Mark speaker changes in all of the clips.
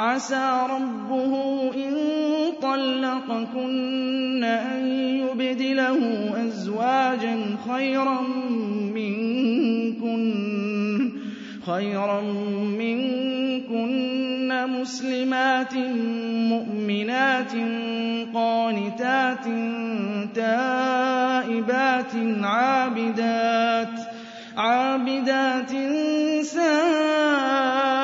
Speaker 1: عسى ربه إن طلقكن أن يبدله أزواجا خيرا منكن خيرا منكن مسلمات مؤمنات قانتات تائبات عابدات عابدات سائبات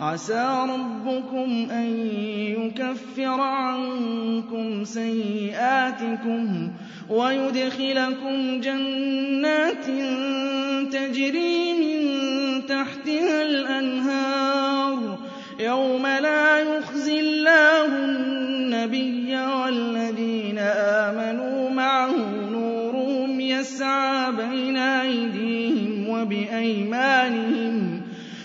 Speaker 1: عَسَىٰ رَبُّكُمْ أَن يُكَفِّرَ عَنكُمْ سَيِّئَاتِكُمْ وَيُدْخِلَكُمْ جَنَّاتٍ تَجْرِي مِن تَحْتِهَا الْأَنْهَارُ يَوْمَ لَا يُخْزِي اللَّهُ النَّبِيَّ وَالَّذِينَ آمَنُوا مَعَهُ نُورُهُمْ يَسْعَىٰ بَيْنَ أَيْدِيهِمْ وَبِأَيْمَانِهِمْ